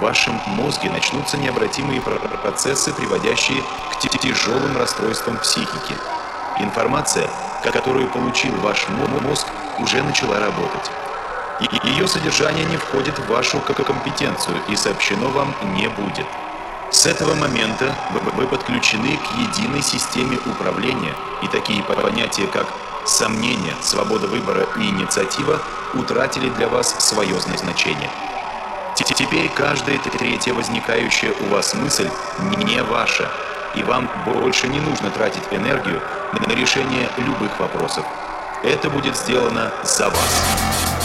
в вашем мозге начнутся необратимые процессы, приводящие к тяжелым расстройствам психики. Информация, которую получил ваш мозг, уже начала работать. Ее содержание не входит в вашу компетенцию и сообщено вам не будет. С этого момента вы подключены к единой системе управления, и такие понятия, как сомнение, свобода выбора и инициатива утратили для вас свое значение. Теперь каждая третья возникающая у вас мысль не ваша, и вам больше не нужно тратить энергию на решение любых вопросов. Это будет сделано за вас.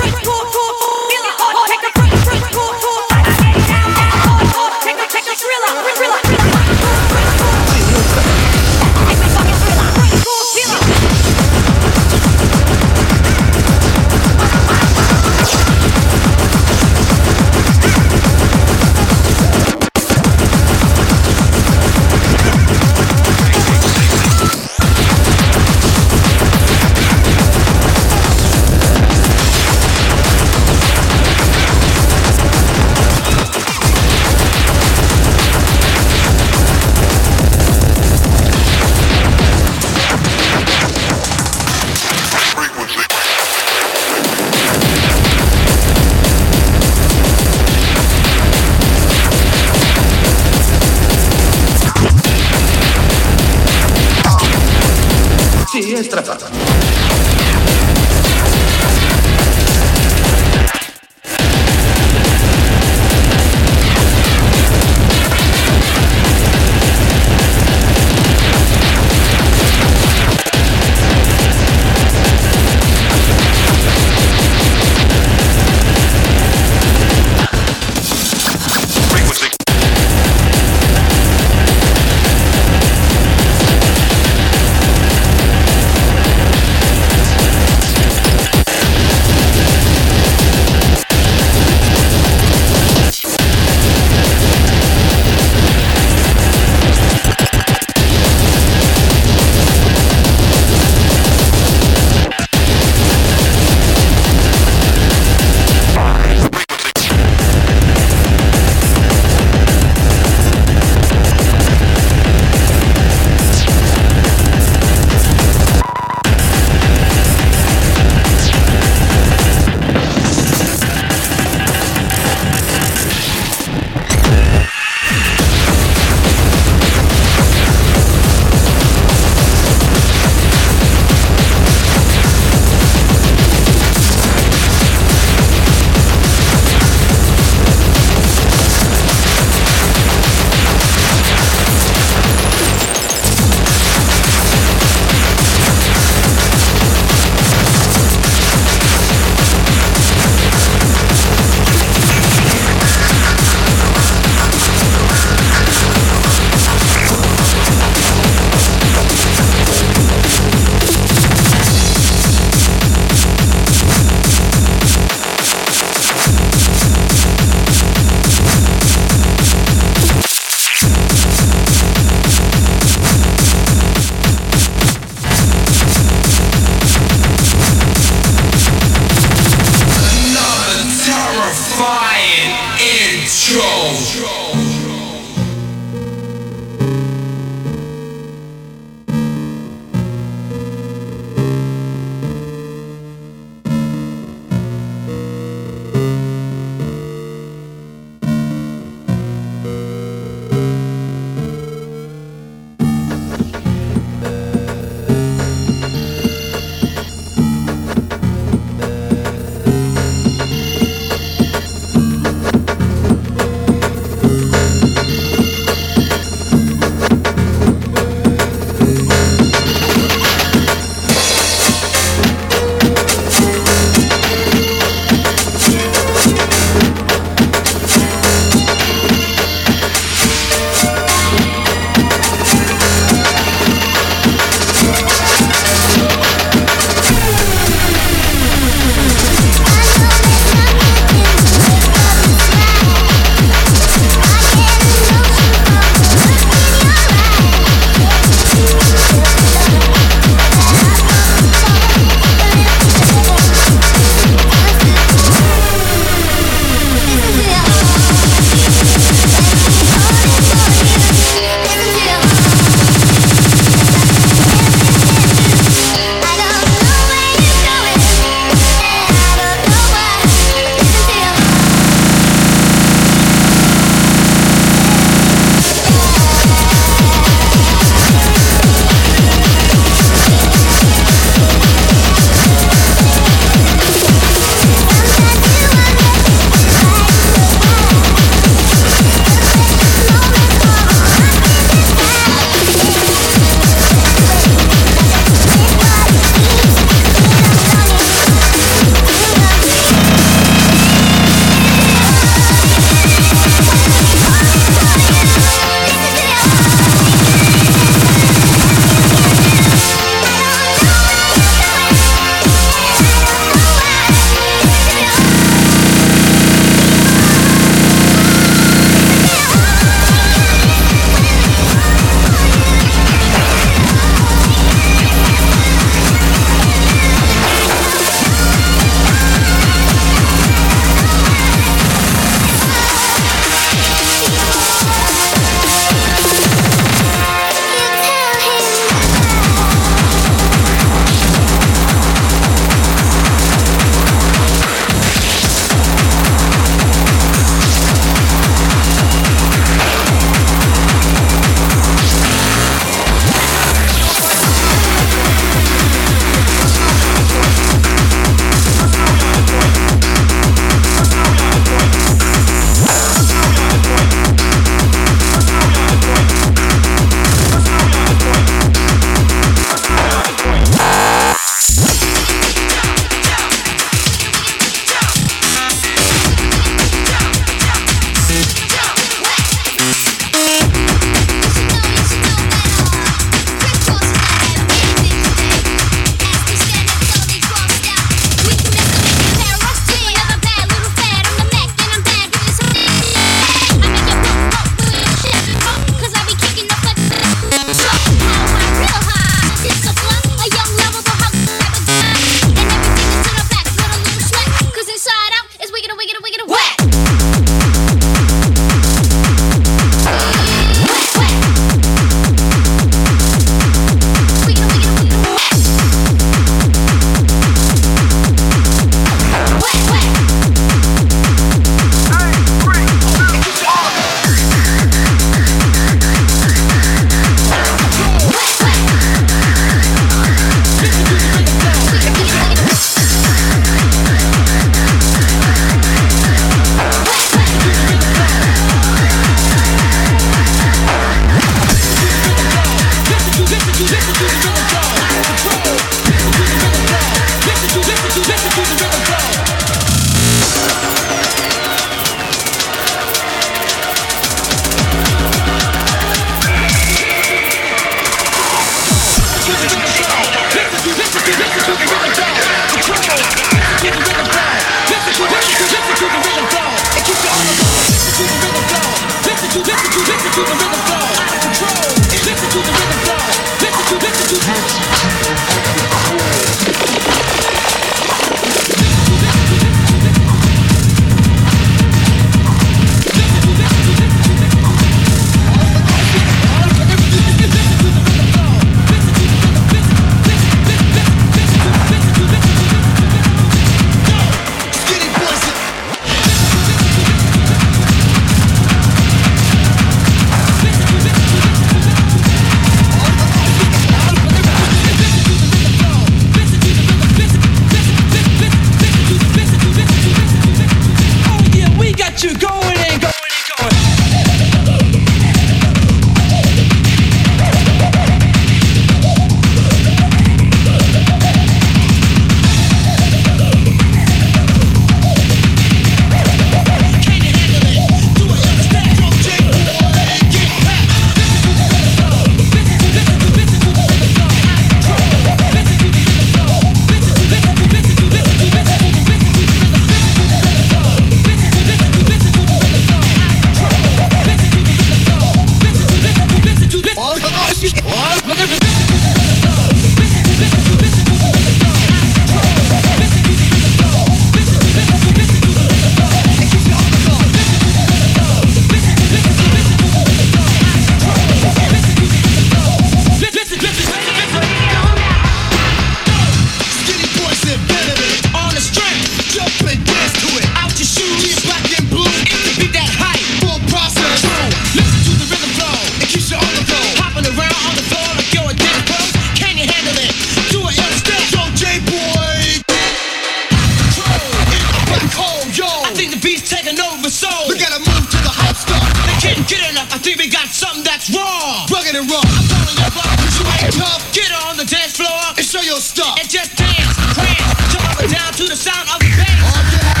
think the beat's taking over, so we gotta move to the hype star. They can't get enough. I think we got something that's raw, rugged and raw. I'm telling you, rock, cause you ain't tough. Get on the dance floor and show your stuff. And just dance, prance, jump up and down to the sound of the bass. Oh, yeah.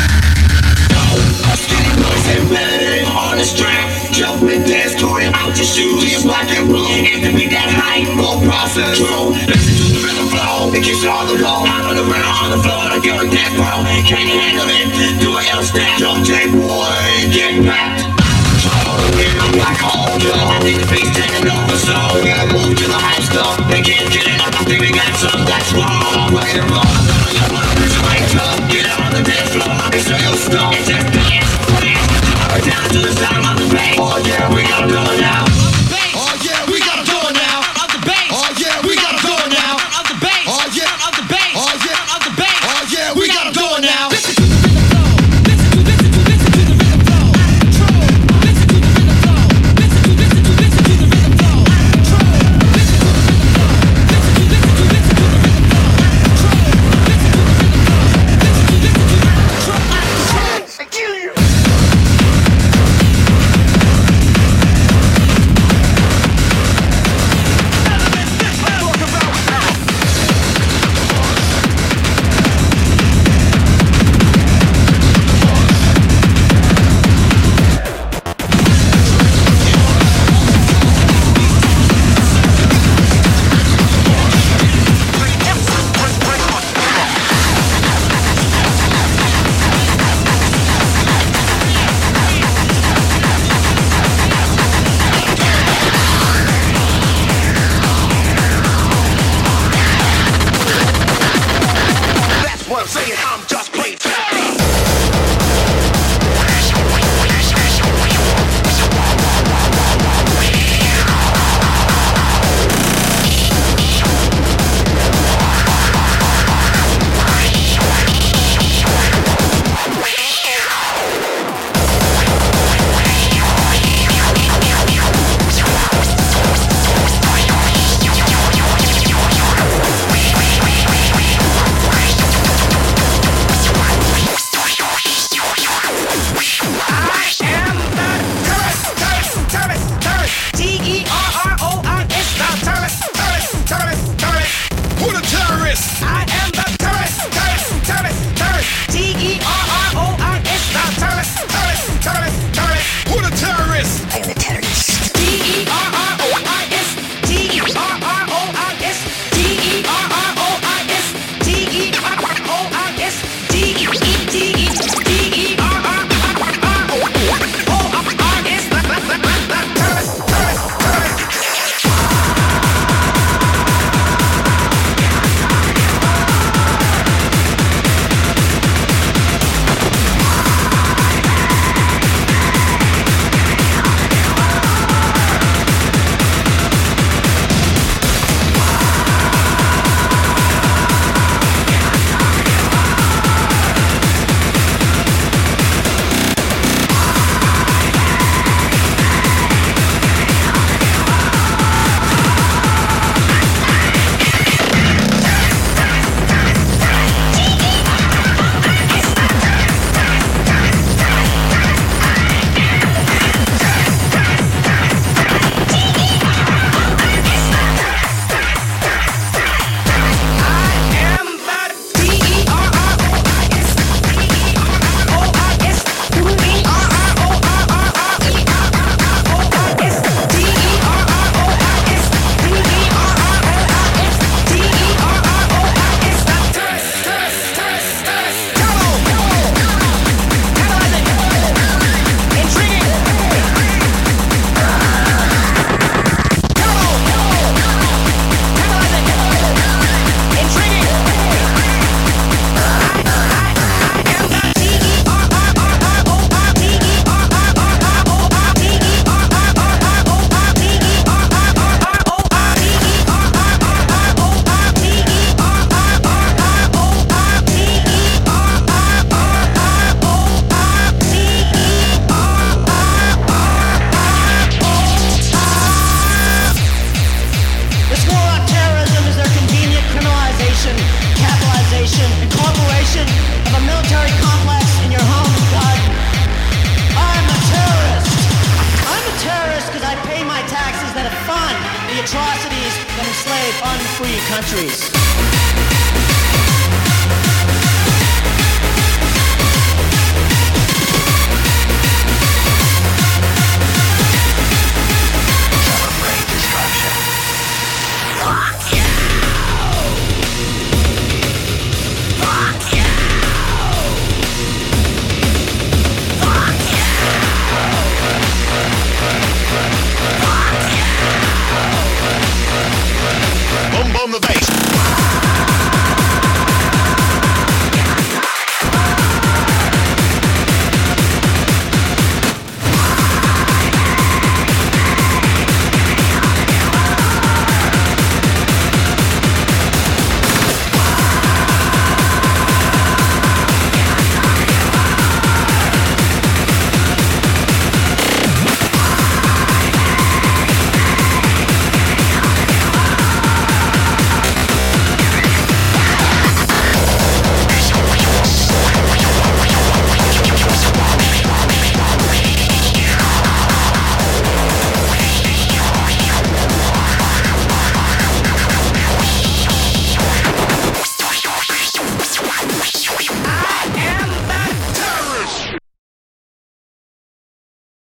Let's get it noisy, on the strap up dance to it. Out your shoes, it's black and blue. And to be that high, no process. True. Listen to the rhythm flow. It keeps it on the low. On the ground, on the floor. Like you're a dead bro. Can you handle it? Do a else that jump tape, boy. Get back. I'm like, oh, hold yo I think the beat's taking over, so We gotta move to the high stuff They can't get it. I think we got some That's wrong, I'm ready to roll I know you wanna push your lights up Get out on the dance floor, it's real stuff It's just dance down to the bottom of the bank. Oh yeah, we gotta go now.